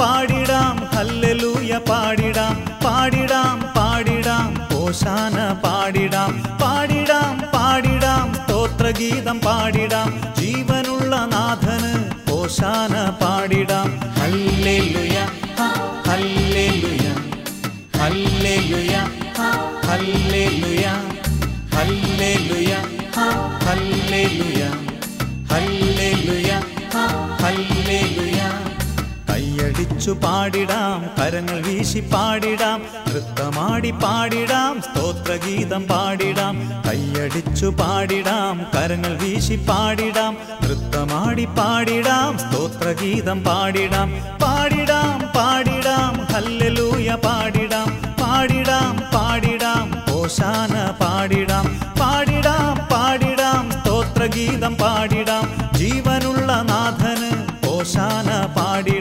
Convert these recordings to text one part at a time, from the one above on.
പാടിടാം ഹല്ലേലൂയ പാടിടാം പാടിടാം പാടിടാം ഓശാന പാടിടാം പാടിടാം പാടിടാം സ്തോത്രഗീതം പാടിടാം ജീവനുള്ള നാഥന് ഓശാന പാടിടാം ഹല്ലേലൂയ ഹ, ഹല്ലേലൂയ ഹല്ലേലൂയ ഹ, ഹല്ലേലൂയ ഹല്ലേലൂയ പാടിടാം കരങ്ങൾ വീശി പാടിടാം നൃത്തമാടി പാടിടാം സ്തോത്രഗീതം പാടിടാം കൈയടിച്ചു പാടിടാം കരങ്ങൾ വീശി പാടിടാം നൃത്തമാടി പാടിടാം സ്തോത്രഗീതം പാടിടാം. പാടിടാം പാടിടാം ഹല്ലേലൂയ പാടിടാം പാടിടാം പാടിടാം ഓശാന പാടിടാം പാടിടാം പാടിടാം സ്തോത്രഗീതം പാടിടാം. ജീവനുള്ള നാഥന് ഓശാന പാടിടാം.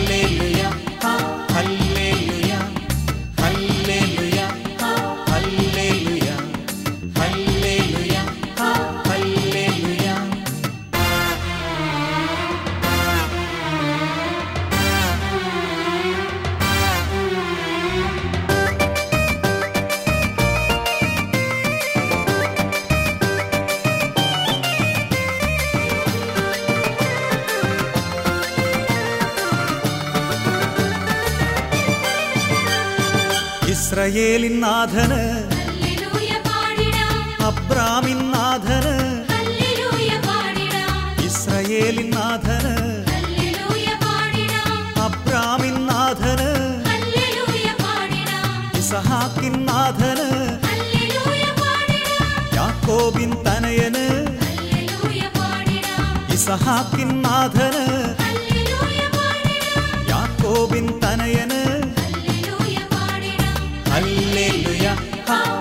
ഹല്ലേലൂയ ഇസ്രയേലിൻ നാഥന്. അബ്രാമിൻ നാഥന്. ഇസ്രയേലിൻ നാഥന്. അബ്രാമിൻ നാഥന്. ഇസഹാക്കിൻ നാഥന്. യാക്കോബിൻ തനയന്. ഇസഹാക്കിൻ നാഥന്. യാക്കോബിൻ തനയന്. പാടിടാം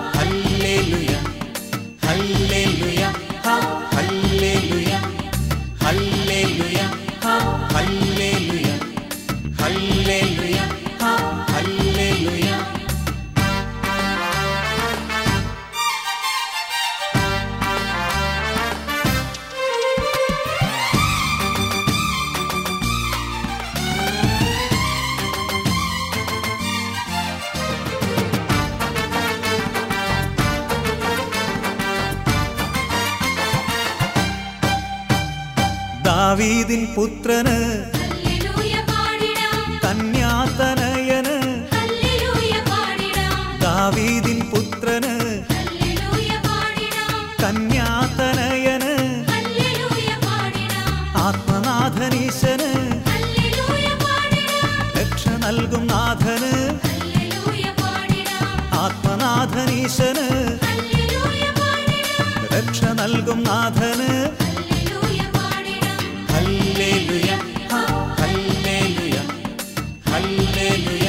ദാവീദിൻ പുത്രന് കന്യാതനയന് ദാവീദിൻ പുത്രന് കന്യാതനയന് ആത്മനാഥനീശന് രക്ഷ നൽകും നാഥന് ആത്മനാഥനീശന് രക്ഷ നൽകും നാഥന് మేలు